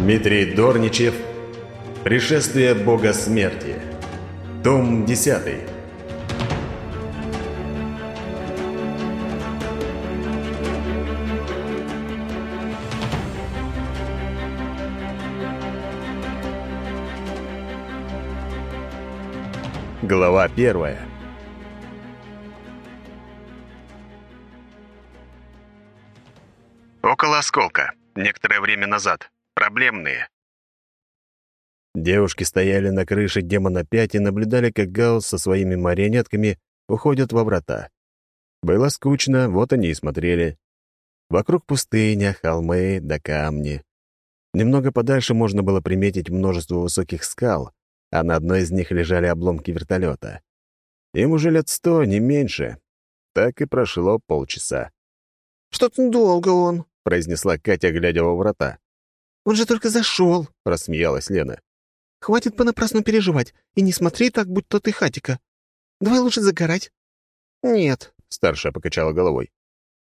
Дмитрий Дорничев Пришествие Бога Смерти Том 10 Глава первая Около осколка. Некоторое время назад. Проблемные. Девушки стояли на крыше демона 5 и наблюдали, как Гаус со своими марионетками уходят во врата. Было скучно, вот они и смотрели. Вокруг пустыня, холмы да камни. Немного подальше можно было приметить множество высоких скал, а на одной из них лежали обломки вертолета. Им уже лет сто, не меньше. Так и прошло полчаса. «Что-то долго он», — произнесла Катя, глядя во врата. «Он же только зашел», — рассмеялась Лена. «Хватит понапрасну переживать, и не смотри так, будто ты хатика. Давай лучше загорать». «Нет», — старшая покачала головой.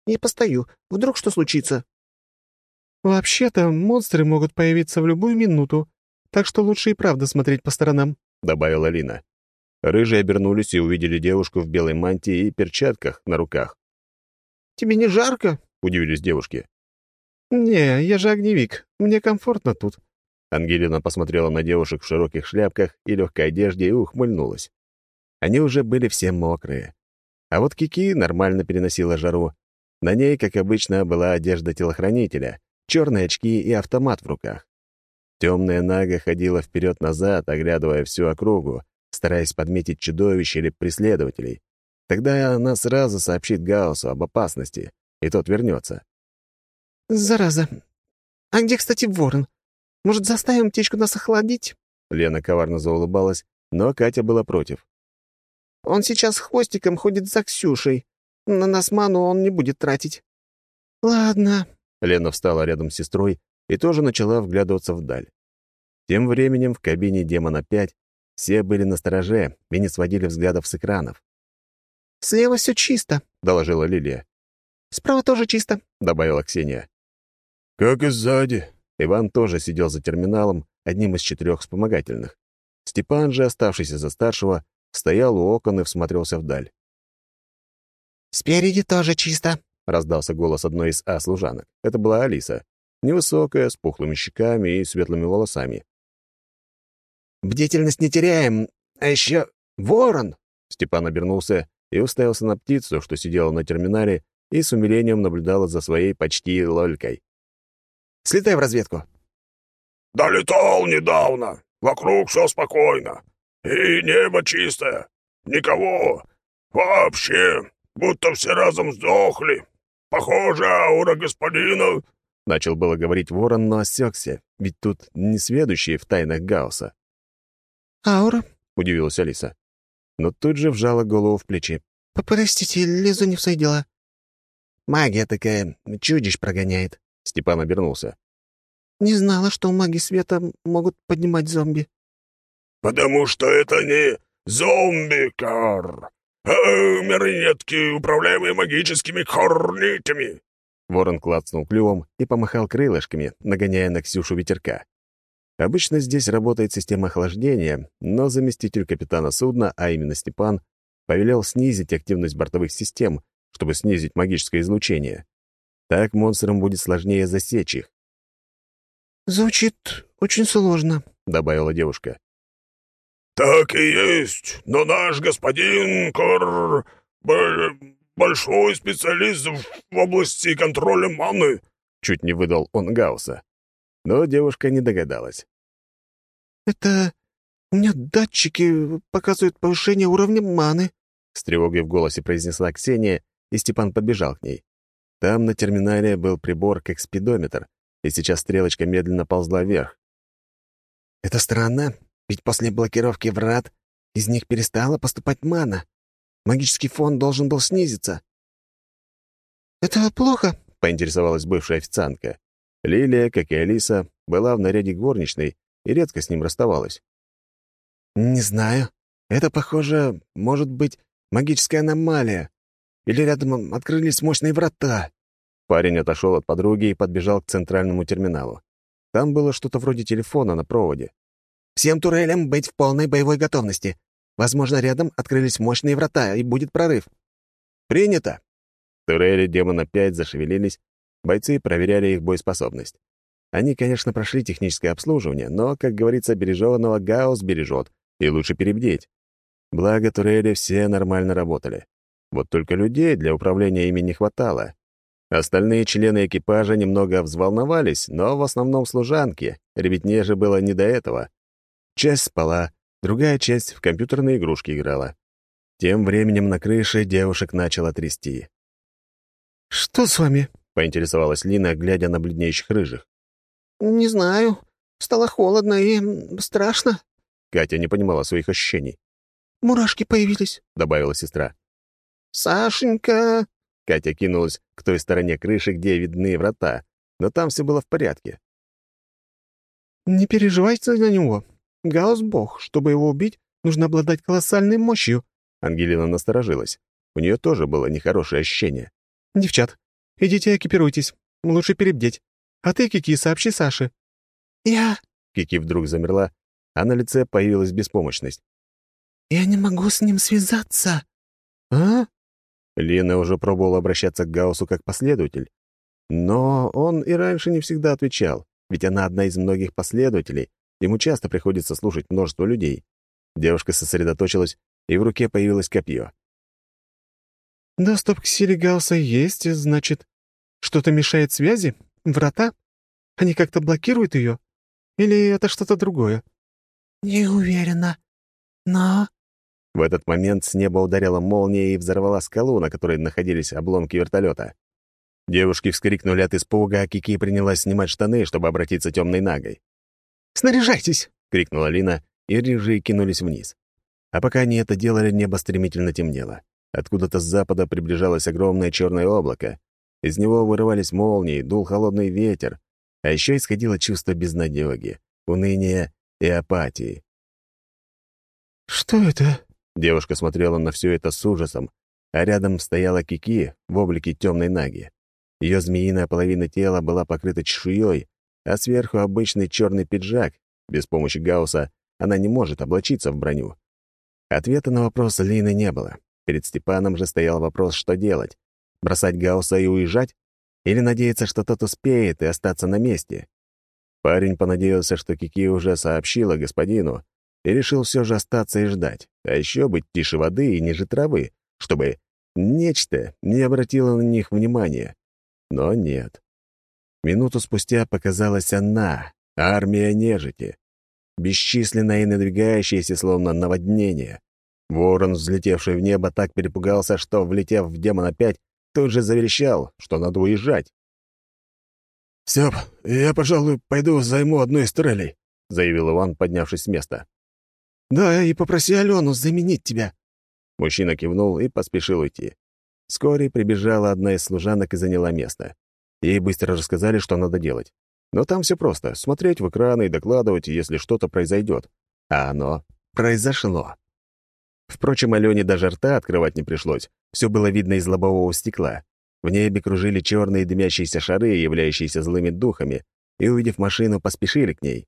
«Я постою. Вдруг что случится?» «Вообще-то монстры могут появиться в любую минуту, так что лучше и правда смотреть по сторонам», — добавила Лина. Рыжие обернулись и увидели девушку в белой мантии и перчатках на руках. «Тебе не жарко?» — удивились девушки. «Не, я же огневик. Мне комфортно тут». Ангелина посмотрела на девушек в широких шляпках и легкой одежде и ухмыльнулась. Они уже были все мокрые. А вот Кики нормально переносила жару. На ней, как обычно, была одежда телохранителя, черные очки и автомат в руках. Темная Нага ходила вперед-назад, оглядывая всю округу, стараясь подметить чудовищ или преследователей. Тогда она сразу сообщит Гаусу об опасности, и тот вернется. «Зараза! А где, кстати, ворон? Может, заставим птичку нас охладить?» Лена коварно заулыбалась, но Катя была против. «Он сейчас хвостиком ходит за Ксюшей. На нас ману он не будет тратить». «Ладно». Лена встала рядом с сестрой и тоже начала вглядываться вдаль. Тем временем в кабине демона 5 все были на стороже и не сводили взглядов с экранов. «Слева все чисто», — доложила Лилия. «Справа тоже чисто», — добавила Ксения. «Как и сзади». Иван тоже сидел за терминалом, одним из четырех вспомогательных. Степан же, оставшийся за старшего, стоял у окон и всмотрелся вдаль. «Спереди тоже чисто», — раздался голос одной из А-служанок. Это была Алиса, невысокая, с пухлыми щеками и светлыми волосами. «Бдительность не теряем, а еще ворон!» Степан обернулся и уставился на птицу, что сидела на терминале и с умилением наблюдала за своей почти лолькой. Слетай в разведку». «Долетал недавно. Вокруг все спокойно. И небо чистое. Никого. Вообще. Будто все разом сдохли. Похоже, аура господина...» Начал было говорить ворон, но осекся, ведь тут несведущие в тайнах Гаусса. «Аура?» — удивилась Алиса. Но тут же вжала голову в плечи. «Простите, лезу не в свои дела». «Магия такая, чудищ прогоняет», Степан обернулся. «Не знала, что маги света могут поднимать зомби». «Потому что это не зомби-кар, а марионетки, управляемые магическими хорнитами». Ворон клацнул клювом и помахал крылышками, нагоняя на Ксюшу ветерка. Обычно здесь работает система охлаждения, но заместитель капитана судна, а именно Степан, повелел снизить активность бортовых систем, чтобы снизить магическое излучение. Так монстрам будет сложнее засечь их. «Звучит очень сложно», — добавила девушка. «Так и есть, но наш господин Кор... большой специалист в области контроля маны», — чуть не выдал он Гауса. Но девушка не догадалась. «Это у меня датчики показывают повышение уровня маны», — с тревогой в голосе произнесла Ксения, и Степан подбежал к ней. Там на терминале был прибор как спидометр, и сейчас стрелочка медленно ползла вверх. «Это странно, ведь после блокировки врат из них перестала поступать мана. Магический фон должен был снизиться». «Это плохо?» — поинтересовалась бывшая официантка. Лилия, как и Алиса, была в наряде горничной и редко с ним расставалась. «Не знаю. Это, похоже, может быть магическая аномалия. Или рядом открылись мощные врата?» Парень отошел от подруги и подбежал к центральному терминалу. Там было что-то вроде телефона на проводе. «Всем турелям быть в полной боевой готовности. Возможно, рядом открылись мощные врата, и будет прорыв». «Принято!» Турели демона 5 зашевелились, бойцы проверяли их боеспособность. Они, конечно, прошли техническое обслуживание, но, как говорится, береженного Гаус бережет, и лучше перебдеть. Благо, турели все нормально работали. Вот только людей для управления ими не хватало. Остальные члены экипажа немного взволновались, но в основном служанки. Ребятне же было не до этого. Часть спала, другая часть в компьютерные игрушки играла. Тем временем на крыше девушек начало трясти. «Что с вами?» — поинтересовалась Лина, глядя на бледнеющих рыжих. «Не знаю. Стало холодно и страшно». Катя не понимала своих ощущений. «Мурашки появились», — добавила сестра. «Сашенька!» Катя кинулась к той стороне крыши, где видны врата, но там все было в порядке. «Не переживайте за него. Гаус — бог. Чтобы его убить, нужно обладать колоссальной мощью». Ангелина насторожилась. У нее тоже было нехорошее ощущение. «Девчат, идите экипируйтесь. Лучше перебдеть. А ты, Кики, сообщи Саше». «Я...» Кики вдруг замерла, а на лице появилась беспомощность. «Я не могу с ним связаться». «А?» Лена уже пробовала обращаться к Гауссу как последователь. Но он и раньше не всегда отвечал, ведь она одна из многих последователей, ему часто приходится слушать множество людей. Девушка сосредоточилась, и в руке появилось копье. «Доступ к силе Гаусса есть, значит, что-то мешает связи? Врата? Они как-то блокируют ее? Или это что-то другое?» «Не уверена, но в этот момент с неба ударила молния и взорвала скалу, на которой находились обломки вертолета. Девушки вскрикнули от испуга, а Кики принялась снимать штаны, чтобы обратиться темной нагой. «Снаряжайтесь!» — крикнула Лина, и рыжие кинулись вниз. А пока они это делали, небо стремительно темнело. Откуда-то с запада приближалось огромное черное облако. Из него вырывались молнии, дул холодный ветер, а еще исходило чувство безнадеги, уныния и апатии. «Что это?» Девушка смотрела на все это с ужасом, а рядом стояла Кики в облике темной наги. Ее змеиная половина тела была покрыта чешуей, а сверху обычный черный пиджак. Без помощи Гаусса она не может облачиться в броню. Ответа на вопрос Лины не было. Перед Степаном же стоял вопрос, что делать. Бросать Гаусса и уезжать? Или надеяться, что тот успеет и остаться на месте? Парень понадеялся, что Кики уже сообщила господину, и решил все же остаться и ждать, а еще быть тише воды и ниже травы, чтобы нечто не обратило на них внимания. Но нет. Минуту спустя показалась она, армия нежити, бесчисленная и надвигающаяся, словно наводнение. Ворон, взлетевший в небо, так перепугался, что, влетев в демон опять, тут же заверещал, что надо уезжать. «Степ, я, пожалуй, пойду займу одну из турелей», — заявил Иван, поднявшись с места. «Да, и попроси Алену заменить тебя». Мужчина кивнул и поспешил уйти. Вскоре прибежала одна из служанок и заняла место. Ей быстро рассказали, что надо делать. Но там все просто — смотреть в экраны и докладывать, если что-то произойдет. А оно произошло. Впрочем, Алене даже рта открывать не пришлось. Все было видно из лобового стекла. В небе кружили черные дымящиеся шары, являющиеся злыми духами, и, увидев машину, поспешили к ней.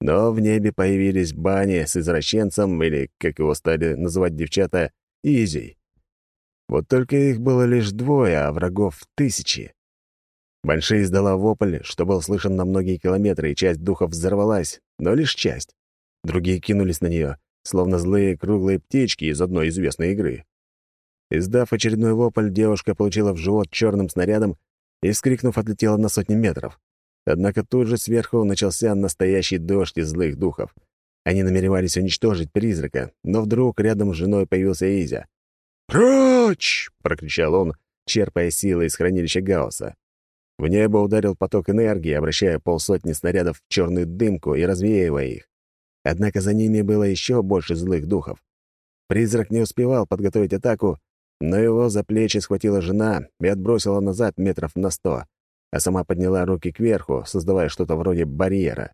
Но в небе появились бани с извращенцем, или, как его стали называть девчата, Изей. Вот только их было лишь двое, а врагов — тысячи. Банши издала вопль, что был слышен на многие километры, и часть духов взорвалась, но лишь часть. Другие кинулись на нее, словно злые круглые птички из одной известной игры. Издав очередной вопль, девушка получила в живот черным снарядом и, вскрикнув, отлетела на сотни метров. Однако тут же сверху начался настоящий дождь из злых духов. Они намеревались уничтожить призрака, но вдруг рядом с женой появился Изя. «Прочь!» — прокричал он, черпая силы из хранилища Гаусса. В небо ударил поток энергии, обращая полсотни снарядов в черную дымку и развеивая их. Однако за ними было еще больше злых духов. Призрак не успевал подготовить атаку, но его за плечи схватила жена и отбросила назад метров на сто а сама подняла руки кверху, создавая что-то вроде барьера.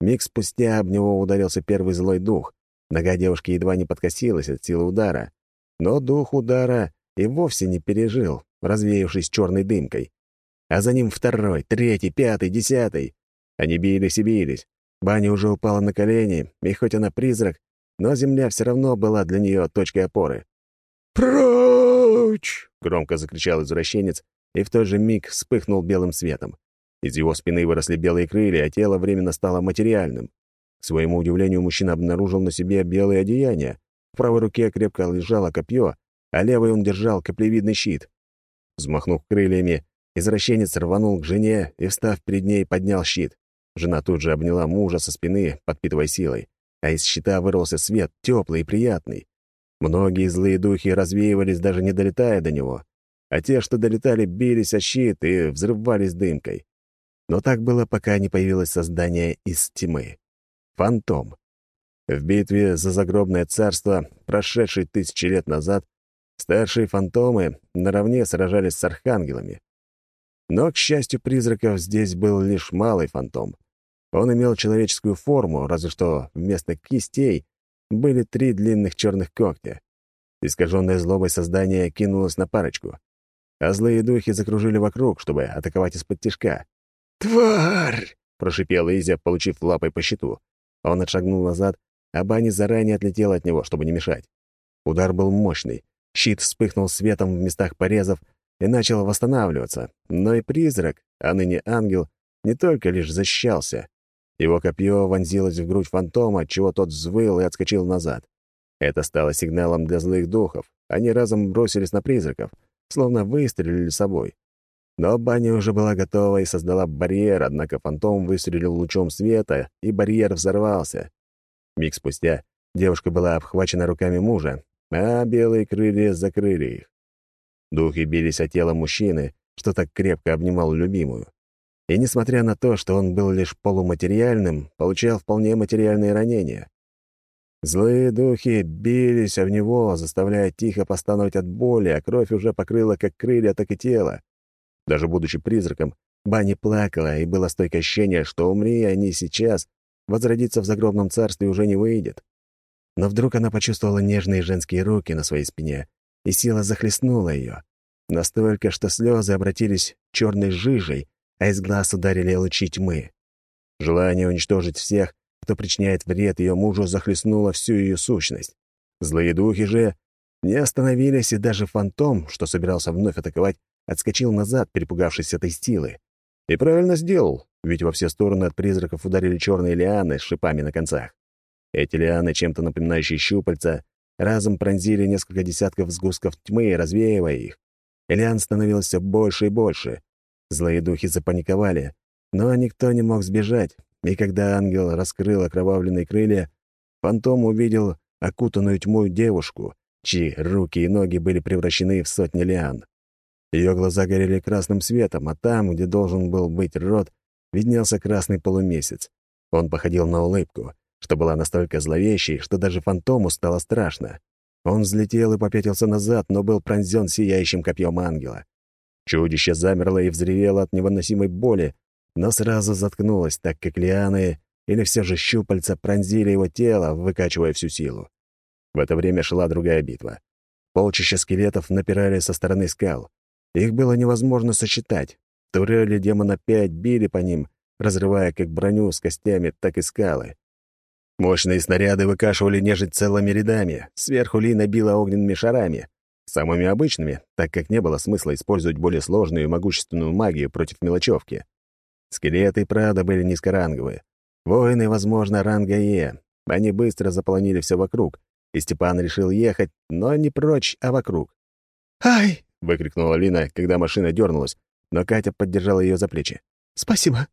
Миг спустя об него ударился первый злой дух. Нога девушки едва не подкосилась от силы удара, но дух удара и вовсе не пережил, развеявшись черной дымкой. А за ним второй, третий, пятый, десятый. Они бились и бились. Баня уже упала на колени, и хоть она призрак, но земля все равно была для нее точкой опоры. «Прочь!» — громко закричал извращенец, и в тот же миг вспыхнул белым светом. Из его спины выросли белые крылья, а тело временно стало материальным. К своему удивлению, мужчина обнаружил на себе белые одеяния. В правой руке крепко лежало копье, а левой он держал каплевидный щит. Взмахнув крыльями, извращенец рванул к жене и, встав перед ней, поднял щит. Жена тут же обняла мужа со спины, подпитывая силой, а из щита вырвался свет, теплый и приятный. Многие злые духи развеивались, даже не долетая до него, а те, что долетали, бились о щит и взрывались дымкой. Но так было, пока не появилось создание из тьмы. Фантом. В битве за загробное царство, прошедшей тысячи лет назад, старшие фантомы наравне сражались с архангелами. Но, к счастью призраков, здесь был лишь малый фантом. Он имел человеческую форму, разве что вместо кистей были три длинных черных когтя. Искаженное злобой создание кинулось на парочку, а злые духи закружили вокруг, чтобы атаковать из-под тишка. «Тварь!» — прошипел Изя, получив лапой по щиту. Он отшагнул назад, а Бани заранее отлетел от него, чтобы не мешать. Удар был мощный. Щит вспыхнул светом в местах порезов и начал восстанавливаться. Но и призрак, а ныне ангел, не только лишь защищался. Его копье вонзилось в грудь фантома, чего тот взвыл и отскочил назад. Это стало сигналом для злых духов. Они разом бросились на призраков, словно выстрелили собой. Но баня уже была готова и создала барьер, однако фантом выстрелил лучом света, и барьер взорвался. Миг спустя девушка была обхвачена руками мужа, а белые крылья закрыли их. Духи бились о тело мужчины, что так крепко обнимал любимую. И несмотря на то, что он был лишь полуматериальным, получал вполне материальные ранения. Злые духи бились об него, заставляя тихо постановать от боли, а кровь уже покрыла как крылья, так и тело. Даже будучи призраком, Банни плакала, и было стойкое ощущение, что умри они сейчас, возродиться в загробном царстве уже не выйдет. Но вдруг она почувствовала нежные женские руки на своей спине, и сила захлестнула ее. Настолько, что слезы обратились черной жижей, а из глаз ударили лучи тьмы. Желание уничтожить всех, кто причиняет вред ее мужу, захлестнуло всю ее сущность. Злые духи же не остановились, и даже фантом, что собирался вновь атаковать, отскочил назад, перепугавшись этой силы. И правильно сделал, ведь во все стороны от призраков ударили черные лианы с шипами на концах. Эти лианы, чем-то напоминающие щупальца, разом пронзили несколько десятков сгустков тьмы, развеивая их. Лиан становилось все больше и больше. Злые духи запаниковали, но никто не мог сбежать, и когда ангел раскрыл окровавленные крылья, фантом увидел окутанную тьмой девушку, чьи руки и ноги были превращены в сотни лиан. Ее глаза горели красным светом, а там, где должен был быть рот, виднелся красный полумесяц. Он походил на улыбку, что была настолько зловещей, что даже фантому стало страшно. Он взлетел и попятился назад, но был пронзен сияющим копьем ангела. Чудище замерло и взревело от невыносимой боли, но сразу заткнулось, так как лианы или все же щупальца пронзили его тело, выкачивая всю силу. В это время шла другая битва. Полчища скелетов напирали со стороны скал. Их было невозможно сосчитать. Турели демона пять били по ним, разрывая как броню с костями, так и скалы. Мощные снаряды выкашивали нежить целыми рядами, сверху Ли набила огненными шарами, самыми обычными, так как не было смысла использовать более сложную и могущественную магию против мелочевки. Скелеты правда были низкоранговые. Воины, возможно, ранга Е. Они быстро заполонили все вокруг, и Степан решил ехать, но не прочь, а вокруг. «Ай!» — выкрикнула Лина, когда машина дернулась, но Катя поддержала ее за плечи. «Спасибо».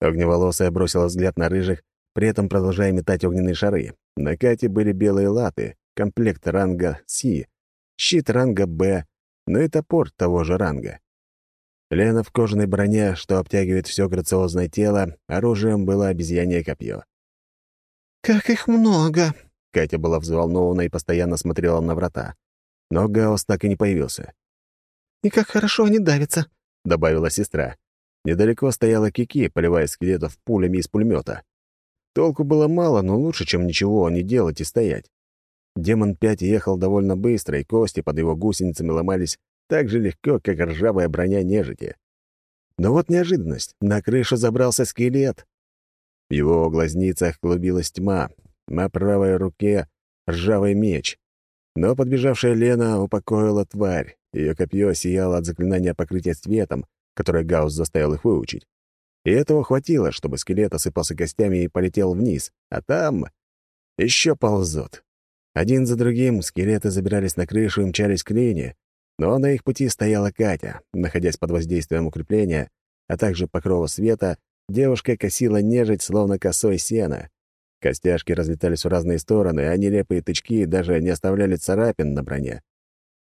Огневолосая бросила взгляд на рыжих, при этом продолжая метать огненные шары. На Кате были белые латы, комплект ранга С, щит ранга Б, ну и топор того же ранга. Лена в кожаной броне, что обтягивает все грациозное тело, оружием было обезьянье копье. «Как их много!» Катя была взволнована и постоянно смотрела на врата. Но Гаус так и не появился. «И как хорошо они давятся!» — добавила сестра. Недалеко стояла Кики, поливая скелетов пулями из пулемета. Толку было мало, но лучше, чем ничего не делать и стоять. Демон 5 ехал довольно быстро, и кости под его гусеницами ломались так же легко, как ржавая броня нежити. Но вот неожиданность. На крышу забрался скелет. В его глазницах клубилась тьма, на правой руке — ржавый меч. Но подбежавшая Лена упокоила тварь. Ее копье сияло от заклинания покрытия светом, которое Гаус заставил их выучить. И этого хватило, чтобы скелет осыпался костями и полетел вниз. А там еще ползут. Один за другим скелеты забирались на крышу и мчались к Лене, но на их пути стояла Катя. Находясь под воздействием укрепления, а также покрова света, девушка косила нежить, словно косой сена. Костяшки разлетались в разные стороны, а нелепые тычки даже не оставляли царапин на броне.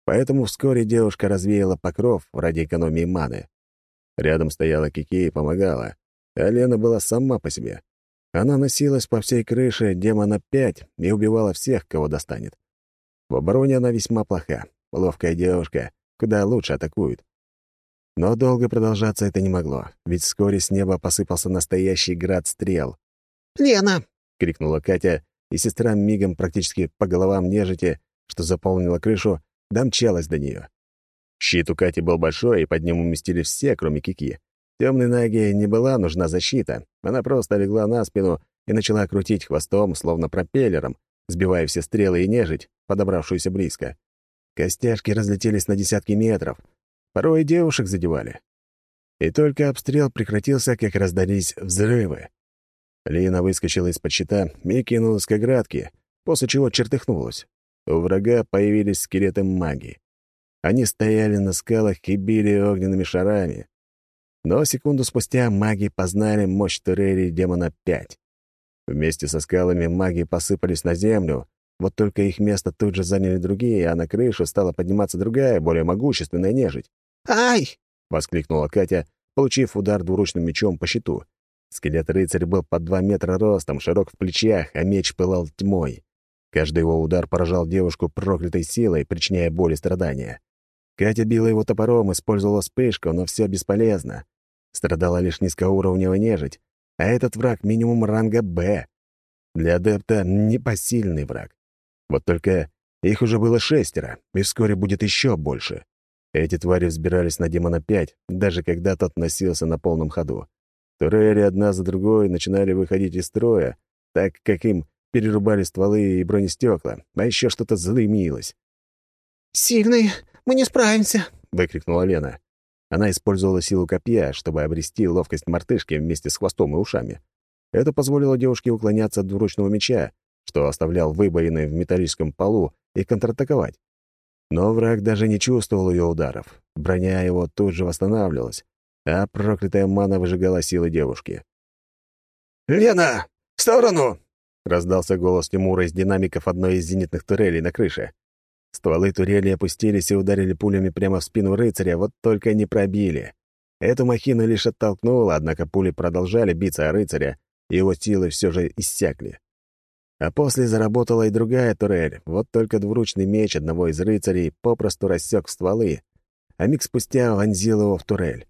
Поэтому вскоре девушка развеяла покров ради экономии маны. Рядом стояла Кики и помогала, а Лена была сама по себе. Она носилась по всей крыше демона пять и убивала всех, кого достанет. В обороне она весьма плоха, ловкая девушка, куда лучше атакует. Но долго продолжаться это не могло, ведь вскоре с неба посыпался настоящий град стрел. «Лена!» — крикнула Катя, и сестра мигом практически по головам нежити, что заполнила крышу, домчалась до нее. Щит у Кати был большой, и под ним уместились все, кроме Кики. Темной Наге не была нужна защита. Она просто легла на спину и начала крутить хвостом, словно пропеллером, сбивая все стрелы и нежить, подобравшуюся близко. Костяшки разлетелись на десятки метров. Порой девушек задевали. И только обстрел прекратился, как раздались взрывы. Лина выскочила из-под щита и кинулась к оградке, после чего чертыхнулась. У врага появились скелеты магии. Они стояли на скалах и били огненными шарами. Но секунду спустя маги познали мощь турели демона 5. Вместе со скалами маги посыпались на землю, вот только их место тут же заняли другие, а на крышу стала подниматься другая, более могущественная нежить. «Ай!» — воскликнула Катя, получив удар двуручным мечом по щиту. Скелет-рыцарь был под два метра ростом, широк в плечах, а меч пылал тьмой. Каждый его удар поражал девушку проклятой силой, причиняя боль и страдания. Катя била его топором, использовала вспышку, но все бесполезно. Страдала лишь низкоуровневая нежить, а этот враг минимум ранга «Б». Для адепта непосильный враг. Вот только их уже было шестеро, и вскоре будет еще больше. Эти твари взбирались на демона 5, даже когда тот носился на полном ходу. Турели одна за другой начинали выходить из строя, так как им перерубали стволы и бронестекла, а еще что-то залымилось. «Сильные, мы не справимся!» — выкрикнула Лена. Она использовала силу копья, чтобы обрести ловкость мартышки вместе с хвостом и ушами. Это позволило девушке уклоняться от двуручного меча, что оставлял выбоины в металлическом полу, и контратаковать. Но враг даже не чувствовал ее ударов. Броня его тут же восстанавливалась, а проклятая мана выжигала силы девушки. «Лена, в сторону!» — раздался голос Тимура из динамиков одной из зенитных турелей на крыше. Стволы турели опустились и ударили пулями прямо в спину рыцаря, вот только не пробили. Эту махину лишь оттолкнуло, однако пули продолжали биться о рыцаря, и его силы все же иссякли. А после заработала и другая турель, вот только двуручный меч одного из рыцарей попросту рассек стволы, а миг спустя вонзил его в турель.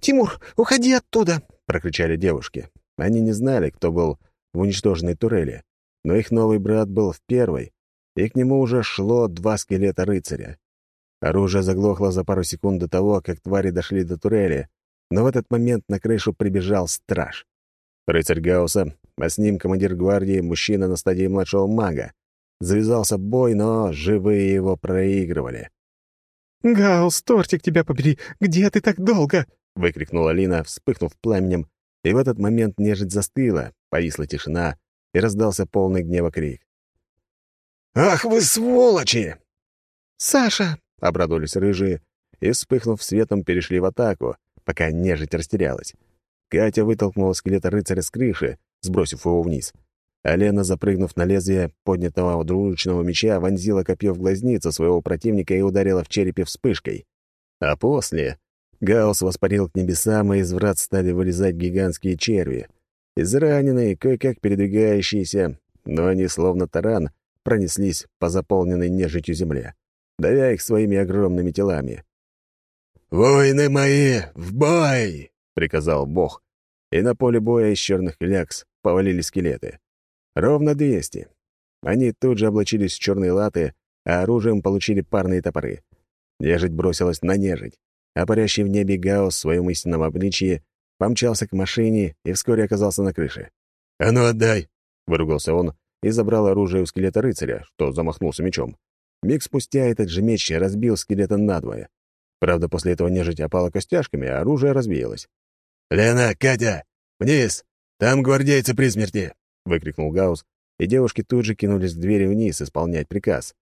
«Тимур, уходи оттуда!» — прокричали девушки. Они не знали, кто был в уничтоженной турели, но их новый брат был в первой, и к нему уже шло два скелета рыцаря. Оружие заглохло за пару секунд до того, как твари дошли до турели, но в этот момент на крышу прибежал страж. Рыцарь Гаусса, а с ним командир гвардии, мужчина на стадии младшего мага. Завязался бой, но живые его проигрывали. «Гаус, тортик тебя побери! Где ты так долго?» — выкрикнула Лина, вспыхнув пламенем, и в этот момент нежить застыла, повисла тишина, и раздался полный гнева крик. «Ах вы сволочи!» «Саша!» — обрадовались рыжие, и, вспыхнув светом, перешли в атаку, пока нежить растерялась. Катя вытолкнула скелета рыцаря с крыши, сбросив его вниз. А Лена, запрыгнув на лезвие поднятого двуручного меча, вонзила копье в глазницу своего противника и ударила в черепе вспышкой. А после Гаус воспарил к небесам, и из врат стали вылезать гигантские черви. Израненные, кое-как передвигающиеся, но они, словно таран, пронеслись по заполненной нежитью земле, давя их своими огромными телами. «Воины мои, в бой!» — приказал бог, и на поле боя из черных лякс повалили скелеты. Ровно двести. Они тут же облачились в черные латы, а оружием получили парные топоры. Нежить бросилась на нежить. а парящий в небе Гаус в своем истинном обличье помчался к машине и вскоре оказался на крыше. «А ну отдай!» — выругался он и забрал оружие у скелета рыцаря, что замахнулся мечом. Миг спустя этот же меч разбил скелета надвое. Правда, после этого нежить опала костяшками, а оружие разбилось. «Лена, Катя, вниз! Там гвардейцы при смерти!» — выкрикнул Гаус, и девушки тут же кинулись к двери вниз исполнять приказ.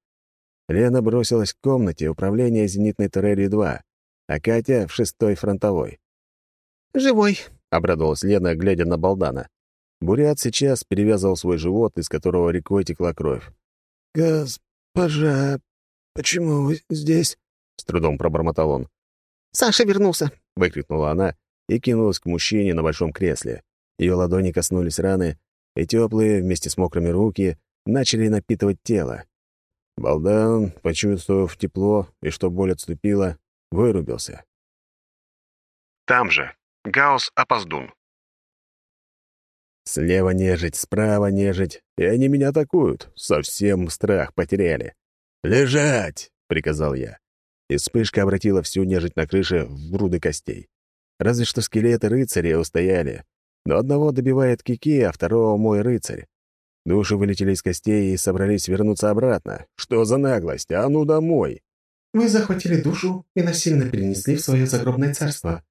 Лена бросилась в комнате управления зенитной турелью-2, а Катя — в шестой фронтовой. «Живой», — обрадовалась Лена, глядя на Балдана. Бурят сейчас перевязывал свой живот, из которого рекой текла кровь. «Госпожа, почему вы здесь?» — с трудом пробормотал он. «Саша вернулся!» — выкрикнула она и кинулась к мужчине на большом кресле. Ее ладони коснулись раны, и теплые, вместе с мокрыми руки, начали напитывать тело. Балдан, почувствовав тепло и что боль отступила, вырубился. Там же. Гаус Опоздун. Слева нежить, справа нежить, и они меня атакуют. Совсем страх потеряли. «Лежать!» — приказал я. И вспышка обратила всю нежить на крыше в груды костей. Разве что скелеты рыцаря устояли. Но одного добивает Кики, а второго — мой рыцарь. Души вылетели из костей и собрались вернуться обратно. Что за наглость? А ну домой! Вы захватили душу и насильно перенесли в свое загробное царство.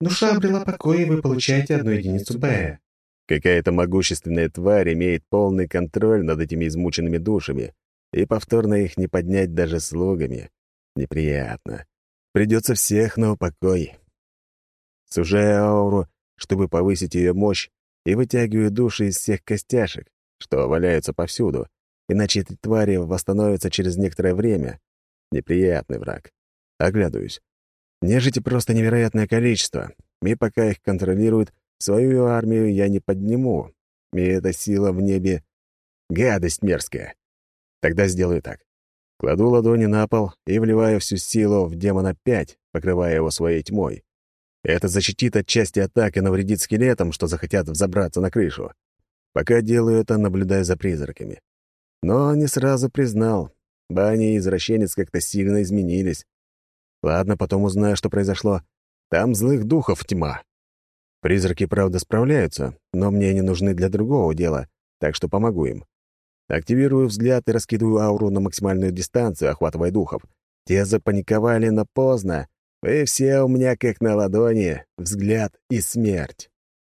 Душа обрела покой, и вы получаете одну единицу Б. Какая-то могущественная тварь имеет полный контроль над этими измученными душами, и повторно их не поднять даже слугами. Неприятно. Придется всех на упокой. Сужаю ауру, чтобы повысить ее мощь, и вытягиваю души из всех костяшек, что валяются повсюду, иначе эти твари восстановятся через некоторое время. Неприятный враг. Оглядываюсь. Нежити просто невероятное количество, и пока их контролируют, свою армию я не подниму, и эта сила в небе — гадость мерзкая. Тогда сделаю так. Кладу ладони на пол и вливаю всю силу в демона 5, покрывая его своей тьмой. Это защитит от части атак и навредит скелетам, что захотят взобраться на крышу. Пока делаю это, наблюдая за призраками. Но не сразу признал. Баня и извращенец как-то сильно изменились. Ладно, потом узнаю, что произошло. Там злых духов тьма. Призраки, правда, справляются, но мне они нужны для другого дела, так что помогу им. Активирую взгляд и раскидываю ауру на максимальную дистанцию, охватывая духов. Те запаниковали, но поздно. Вы все у меня как на ладони. Взгляд и смерть.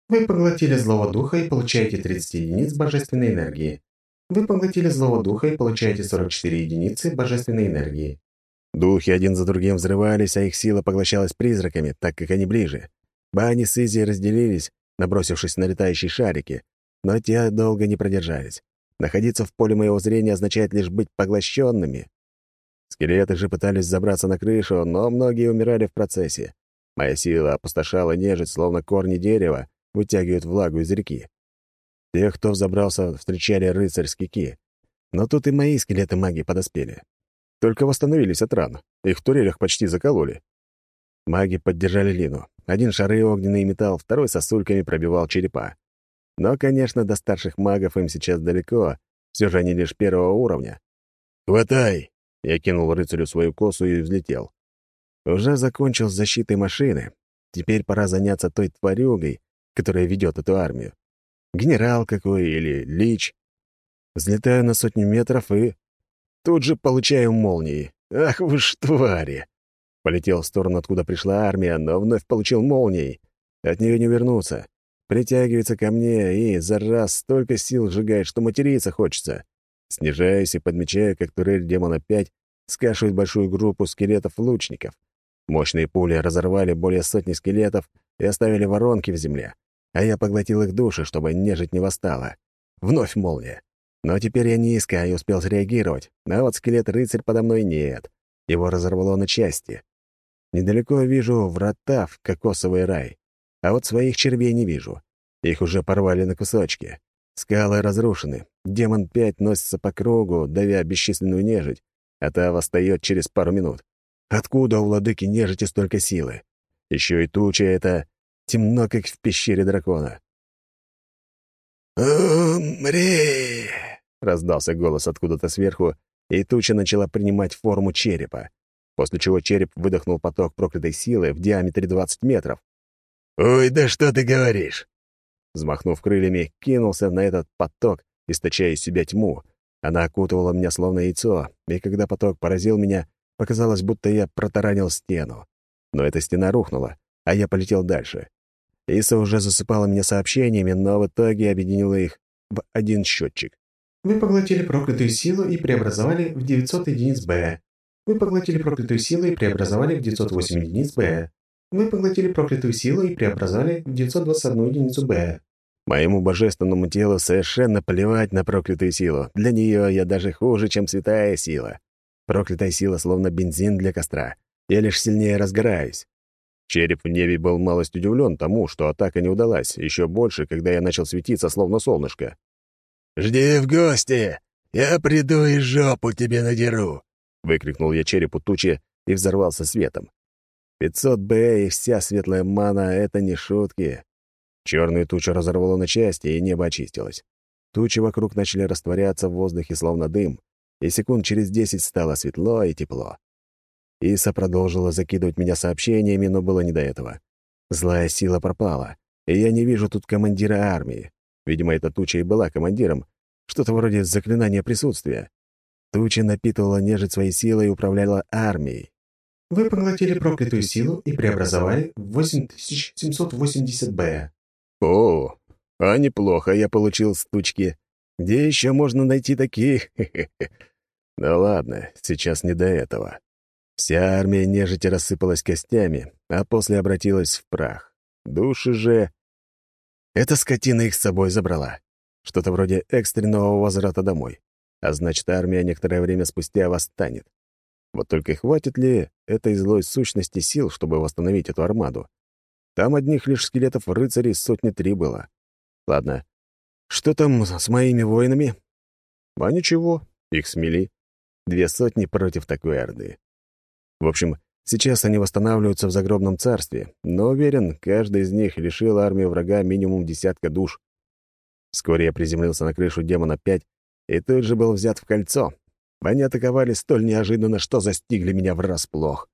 Вы поглотили злого духа и получаете 30 единиц божественной энергии. Вы поглотили злого духа и получаете 44 единицы божественной энергии. Духи один за другим взрывались, а их сила поглощалась призраками, так как они ближе. Бани с Изи разделились, набросившись на летающие шарики, но те долго не продержались. Находиться в поле моего зрения означает лишь быть поглощенными. Скелеты же пытались забраться на крышу, но многие умирали в процессе. Моя сила опустошала нежить, словно корни дерева, вытягивают влагу из реки. Тех, кто взобрался, встречали рыцарь с кики. Но тут и мои скелеты маги подоспели. Только восстановились от ран. Их в турелях почти закололи. Маги поддержали Лину. Один шары огненный металл, второй сосульками пробивал черепа. Но, конечно, до старших магов им сейчас далеко. Все же они лишь первого уровня. «Хватай!» Я кинул рыцарю свою косу и взлетел. Уже закончил с защитой машины. Теперь пора заняться той тварюгой, которая ведет эту армию. Генерал какой или лич. Взлетаю на сотню метров и... Тут же получаю молнии. Ах вы ж твари! Полетел в сторону, откуда пришла армия, но вновь получил молнией. От нее не вернуться. Притягивается ко мне и за раз столько сил сжигает, что материться хочется. Снижаюсь и подмечаю, как турель демона 5 скашивает большую группу скелетов-лучников. Мощные пули разорвали более сотни скелетов и оставили воронки в земле а я поглотил их души, чтобы нежить не восстала. Вновь молния. Но теперь я низко и успел среагировать, а вот скелет-рыцарь подо мной нет. Его разорвало на части. Недалеко вижу врата в кокосовый рай, а вот своих червей не вижу. Их уже порвали на кусочки. Скалы разрушены. Демон 5 носится по кругу, давя бесчисленную нежить, а та восстает через пару минут. Откуда у владыки нежити столько силы? Еще и туча эта темно, как в пещере дракона. «Умри!» — раздался голос откуда-то сверху, и туча начала принимать форму черепа. после чего череп выдохнул поток проклятой силы в диаметре 20 метров. «Ой, да что ты говоришь?» Взмахнув крыльями, кинулся на этот поток, источая из себя тьму. Она окутывала меня словно яйцо, и когда поток поразил меня, показалось, будто я протаранил стену. Но эта стена рухнула, а я полетел дальше. Иса уже засыпала меня сообщениями, но в итоге объединила их в один счетчик. Вы поглотили проклятую силу и преобразовали в 900 единиц Б. Вы поглотили проклятую силу и преобразовали в 908 единиц Б. Вы поглотили проклятую силу и преобразовали в 921 единицу Б. Моему божественному телу совершенно плевать на проклятую силу. Для нее я даже хуже, чем святая сила. Проклятая сила словно бензин для костра. Я лишь сильнее разгораюсь. Череп в небе был малость удивлен тому, что атака не удалась, еще больше, когда я начал светиться, словно солнышко. «Жди в гости! Я приду и жопу тебе надеру!» — выкрикнул я черепу тучи и взорвался светом. 500 Б и вся светлая мана — это не шутки. Черную тучу разорвало на части, и небо очистилось. Тучи вокруг начали растворяться в воздухе, словно дым, и секунд через десять стало светло и тепло. Иса продолжила закидывать меня сообщениями, но было не до этого. Злая сила пропала, и я не вижу тут командира армии. Видимо, эта туча и была командиром. Что-то вроде заклинания присутствия. Туча напитывала нежить своей силой и управляла армией. Вы поглотили проклятую силу и преобразовали в 8780 Б. О, а неплохо я получил стучки. Где еще можно найти такие? Да ладно, сейчас не до этого. Вся армия нежити рассыпалась костями, а после обратилась в прах. Души же... Эта скотина их с собой забрала. Что-то вроде экстренного возврата домой. А значит, армия некоторое время спустя восстанет. Вот только хватит ли этой злой сущности сил, чтобы восстановить эту армаду? Там одних лишь скелетов рыцарей сотни три было. Ладно, что там с моими воинами? А ничего, их смели. Две сотни против такой орды. В общем, сейчас они восстанавливаются в загробном царстве, но уверен, каждый из них лишил армию врага минимум десятка душ. Вскоре я приземлился на крышу демона 5 и тут же был взят в кольцо. Они атаковали столь неожиданно, что застигли меня врасплох.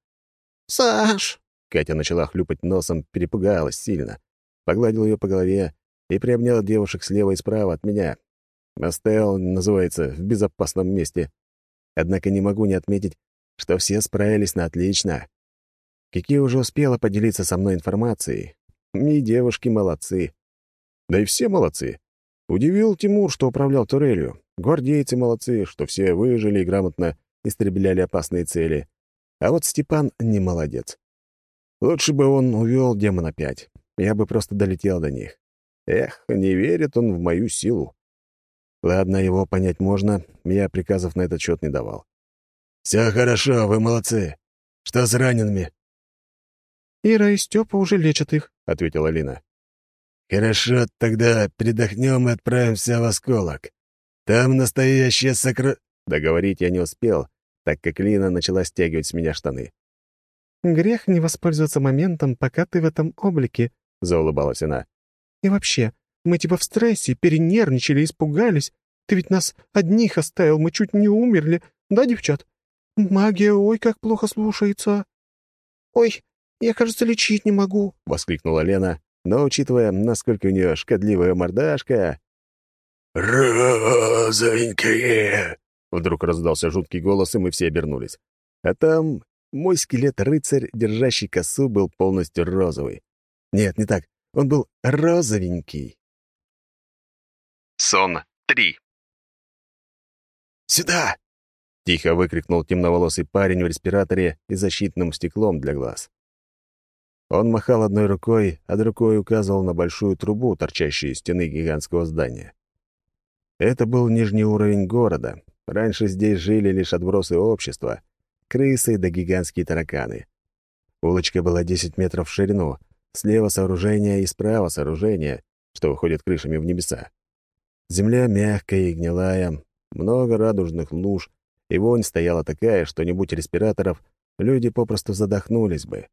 «Саш!» — Катя начала хлюпать носом, перепугалась сильно. Погладил ее по голове и приобнял девушек слева и справа от меня. Оставил, называется, в безопасном месте. Однако не могу не отметить, что все справились на отлично. Кики уже успела поделиться со мной информацией. И девушки молодцы. Да и все молодцы. Удивил Тимур, что управлял турелью. Гвардейцы молодцы, что все выжили и грамотно истребляли опасные цели. А вот Степан не молодец. Лучше бы он увел демона пять. Я бы просто долетел до них. Эх, не верит он в мою силу. Ладно, его понять можно, я приказов на этот счет не давал. «Все хорошо, вы молодцы. Что с ранеными?» «Ира и Степа уже лечат их», — ответила Лина. «Хорошо, тогда передохнем и отправимся в осколок. Там настоящее сокро...» Договорить я не успел, так как Лина начала стягивать с меня штаны. «Грех не воспользоваться моментом, пока ты в этом облике», — заулыбалась она. «И вообще, мы типа в стрессе, перенервничали, испугались. Ты ведь нас одних оставил, мы чуть не умерли. Да, девчат?» «Магия, ой, как плохо слушается!» «Ой, я, кажется, лечить не могу!» — воскликнула Лена, но, учитывая, насколько у нее шкодливая мордашка... «Розовенькие!» Вдруг раздался жуткий голос, и мы все обернулись. А там мой скелет-рыцарь, держащий косу, был полностью розовый. Нет, не так. Он был розовенький. Сон 3. «Сюда!» Тихо выкрикнул темноволосый парень в респираторе и защитным стеклом для глаз. Он махал одной рукой, а другой указывал на большую трубу, торчащую из стены гигантского здания. Это был нижний уровень города. Раньше здесь жили лишь отбросы общества, крысы да гигантские тараканы. Улочка была 10 метров в ширину, слева сооружение и справа сооружение, что выходит крышами в небеса. Земля мягкая и гнилая, много радужных луж, и вонь стояла такая, что не будь респираторов, люди попросту задохнулись бы.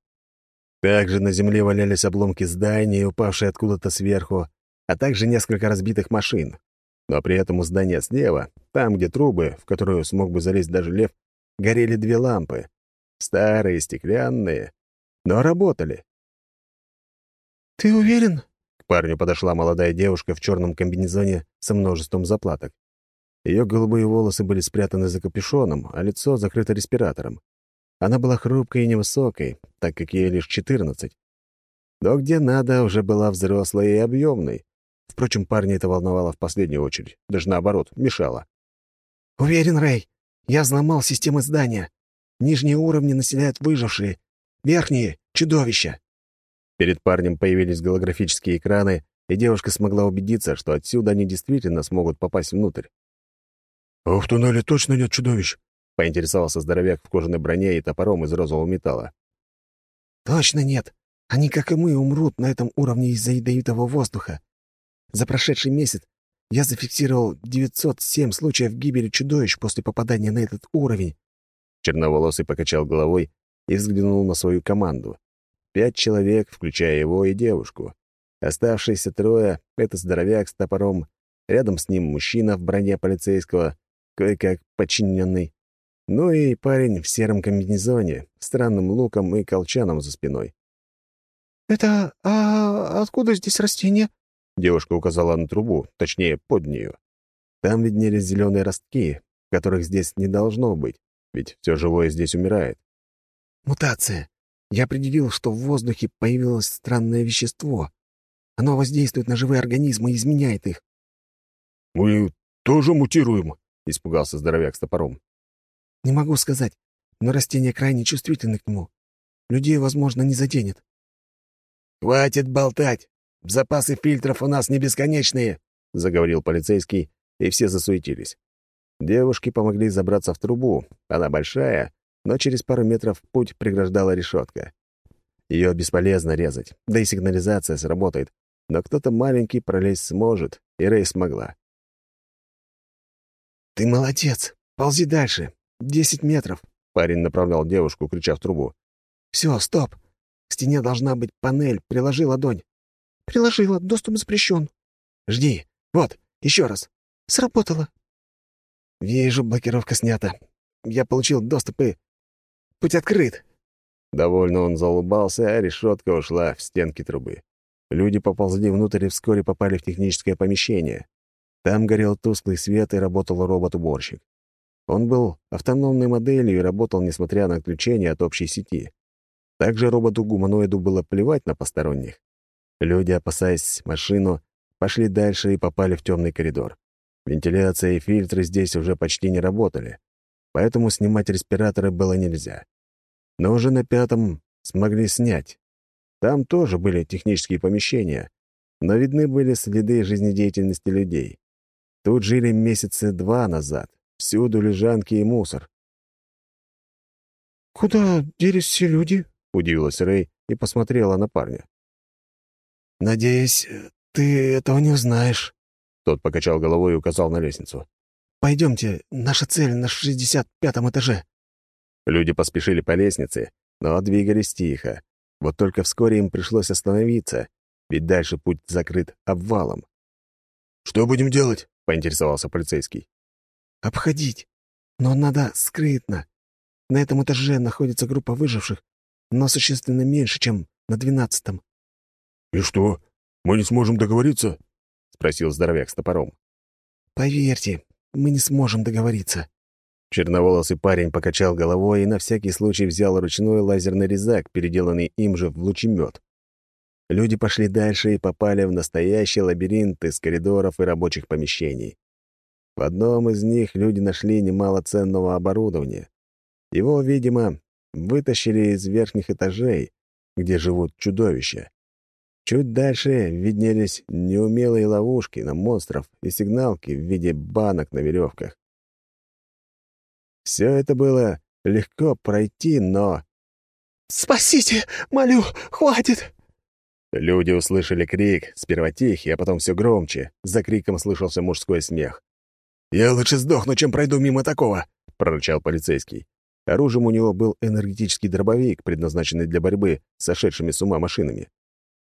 Также на земле валялись обломки зданий, упавшие откуда-то сверху, а также несколько разбитых машин. Но при этом у здания слева, там, где трубы, в которую смог бы залезть даже лев, горели две лампы. Старые, стеклянные, но работали. «Ты уверен?» К парню подошла молодая девушка в черном комбинезоне со множеством заплаток. Ее голубые волосы были спрятаны за капюшоном, а лицо закрыто респиратором. Она была хрупкой и невысокой, так как ей лишь четырнадцать. Но где надо, уже была взрослой и объемной. Впрочем, парня это волновало в последнюю очередь. Даже наоборот, мешало. «Уверен, Рэй. Я взломал системы здания. Нижние уровни населяют выжившие. Верхние — чудовища». Перед парнем появились голографические экраны, и девушка смогла убедиться, что отсюда они действительно смогут попасть внутрь. «А в туннеле точно нет чудовищ?» — поинтересовался здоровяк в кожаной броне и топором из розового металла. «Точно нет. Они, как и мы, умрут на этом уровне из-за ядовитого воздуха. За прошедший месяц я зафиксировал 907 случаев гибели чудовищ после попадания на этот уровень». Черноволосый покачал головой и взглянул на свою команду. Пять человек, включая его и девушку. Оставшиеся трое — это здоровяк с топором, рядом с ним мужчина в броне полицейского, кое-как подчиненный, ну и парень в сером комбинезоне, странным луком и колчаном за спиной. «Это... а откуда здесь растения?» Девушка указала на трубу, точнее, под нее. Там виднелись зеленые ростки, которых здесь не должно быть, ведь все живое здесь умирает. «Мутация. Я определил, что в воздухе появилось странное вещество. Оно воздействует на живые организмы и изменяет их». «Мы тоже мутируем», — испугался здоровяк с топором. «Не могу сказать, но растения крайне чувствительны к нему. Людей, возможно, не заденет». «Хватит болтать! Запасы фильтров у нас не бесконечные», — заговорил полицейский, и все засуетились. Девушки помогли забраться в трубу. Она большая, но через пару метров путь преграждала решетка. Ее бесполезно резать, да и сигнализация сработает, но кто-то маленький пролезть сможет, и Рэй смогла. «Ты молодец! Ползи дальше! Десять метров!» Парень направлял девушку, крича в трубу. «Все, стоп! К стене должна быть панель. Приложи ладонь». «Приложила. Доступ запрещен». «Жди. Вот, еще раз. Сработало». «Вижу, блокировка снята. Я получил доступ и... Путь открыт». Довольно он заулыбался, а решетка ушла в стенки трубы. Люди поползли внутрь и вскоре попали в техническое помещение. Там горел тусклый свет и работал робот-уборщик. Он был автономной моделью и работал, несмотря на отключение от общей сети. Также роботу-гуманоиду было плевать на посторонних. Люди, опасаясь машину, пошли дальше и попали в темный коридор. Вентиляция и фильтры здесь уже почти не работали, поэтому снимать респираторы было нельзя. Но уже на пятом смогли снять. Там тоже были технические помещения, но видны были следы жизнедеятельности людей. Тут жили месяцы два назад. Всюду лежанки и мусор. «Куда делись все люди?» — удивилась Рэй и посмотрела на парня. «Надеюсь, ты этого не узнаешь». Тот покачал головой и указал на лестницу. «Пойдемте, наша цель на шестьдесят пятом этаже». Люди поспешили по лестнице, но двигались тихо. Вот только вскоре им пришлось остановиться, ведь дальше путь закрыт обвалом. «Что будем делать?» — поинтересовался полицейский. «Обходить. Но надо скрытно. На этом этаже находится группа выживших, но существенно меньше, чем на двенадцатом». «И что, мы не сможем договориться?» — спросил здоровяк с топором. «Поверьте, мы не сможем договориться». Черноволосый парень покачал головой и на всякий случай взял ручной лазерный резак, переделанный им же в лучемет. Люди пошли дальше и попали в настоящий лабиринт из коридоров и рабочих помещений. В одном из них люди нашли немало ценного оборудования. Его, видимо, вытащили из верхних этажей, где живут чудовища. Чуть дальше виднелись неумелые ловушки на монстров и сигналки в виде банок на веревках. Все это было легко пройти, но... «Спасите! Молю! Хватит!» Люди услышали крик, сперва тихий, а потом все громче. За криком слышался мужской смех. «Я лучше сдохну, чем пройду мимо такого!» — прорычал полицейский. Оружием у него был энергетический дробовик, предназначенный для борьбы с сошедшими с ума машинами.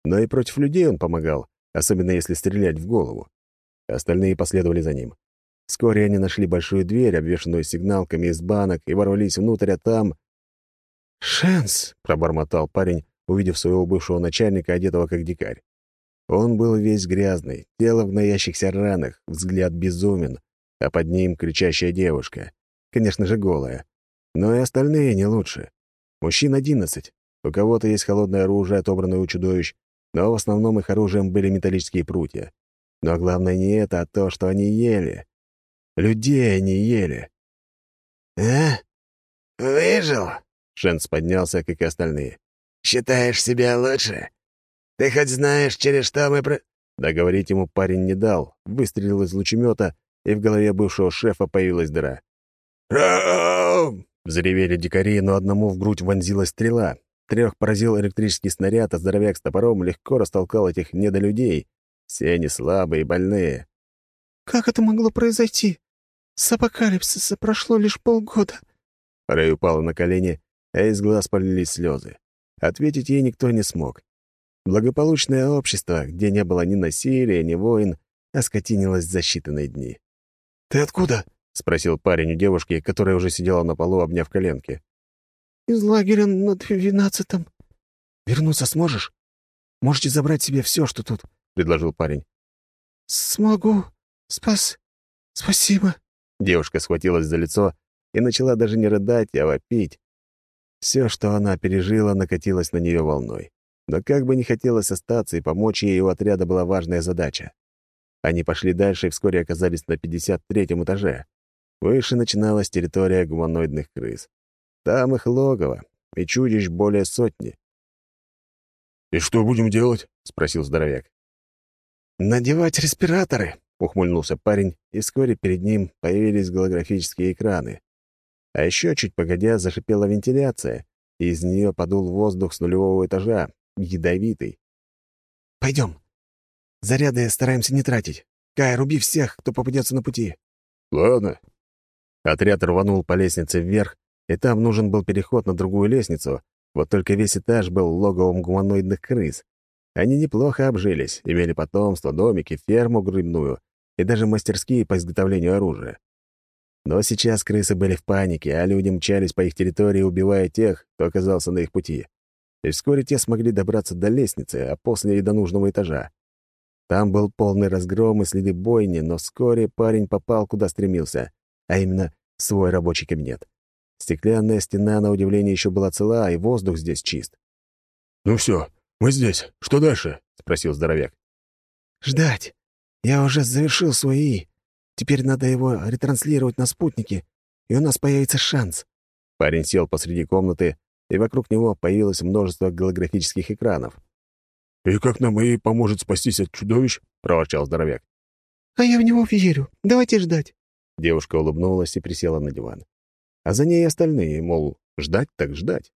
Но и против людей он помогал, особенно если стрелять в голову. Остальные последовали за ним. Вскоре они нашли большую дверь, обвешанную сигналками из банок, и ворвались внутрь, а там... «Шенс!» — пробормотал парень, увидев своего бывшего начальника, одетого как дикарь. Он был весь грязный, тело в гноящихся ранах, взгляд безумен, а под ним кричащая девушка. Конечно же, голая. Но и остальные не лучше. Мужчин одиннадцать. У кого-то есть холодное оружие, отобранное у чудовищ, но в основном их оружием были металлические прутья. Но главное не это, а то, что они ели. Людей они ели. «А? Выжил?» Шенс поднялся, как и остальные. «Считаешь себя лучше? Ты хоть знаешь, через что мы про...» Договорить ему парень не дал, выстрелил из лучемета, и в голове бывшего шефа появилась дыра. «Ром!» — взревели дикари, но одному в грудь вонзилась стрела. Трех поразил электрический снаряд, а здоровяк с топором легко растолкал этих недолюдей. Все они слабые и больные. «Как это могло произойти? С апокалипсиса прошло лишь полгода». Рэй упала на колени, а из глаз полились слезы. Ответить ей никто не смог. Благополучное общество, где не было ни насилия, ни войн, оскотинилось за считанные дни. «Ты откуда?» — спросил парень у девушки, которая уже сидела на полу, обняв коленки. «Из лагеря на двенадцатом». «Вернуться сможешь? Можете забрать себе все, что тут», — предложил парень. «Смогу. Спас... Спасибо». Девушка схватилась за лицо и начала даже не рыдать, а вопить. Все, что она пережила, накатилось на нее волной. Но как бы не хотелось остаться и помочь ей, у отряда была важная задача. Они пошли дальше и вскоре оказались на 53-м этаже. Выше начиналась территория гуманоидных крыс. Там их логово, и чудищ более сотни. «И что будем делать?» — спросил здоровяк. «Надевать респираторы», — ухмыльнулся парень, и вскоре перед ним появились голографические экраны. А еще чуть погодя зашипела вентиляция, и из нее подул воздух с нулевого этажа, ядовитый. «Пойдем. Заряды стараемся не тратить. Кай, руби всех, кто попадется на пути». «Ладно». Отряд рванул по лестнице вверх, и там нужен был переход на другую лестницу, вот только весь этаж был логовом гуманоидных крыс. Они неплохо обжились, имели потомство, домики, ферму грибную и даже мастерские по изготовлению оружия. Но сейчас крысы были в панике, а люди мчались по их территории, убивая тех, кто оказался на их пути и вскоре те смогли добраться до лестницы, а после и до нужного этажа. Там был полный разгром и следы бойни, но вскоре парень попал, куда стремился, а именно в свой рабочий кабинет. Стеклянная стена, на удивление, еще была цела, и воздух здесь чист. «Ну все, мы здесь. Что дальше?» — спросил здоровяк. «Ждать. Я уже завершил свои. Теперь надо его ретранслировать на спутники, и у нас появится шанс». Парень сел посреди комнаты, и вокруг него появилось множество голографических экранов. «И как нам и поможет спастись от чудовищ?» — проворчал здоровяк. «А я в него верю. Давайте ждать». Девушка улыбнулась и присела на диван. А за ней остальные, мол, ждать так ждать.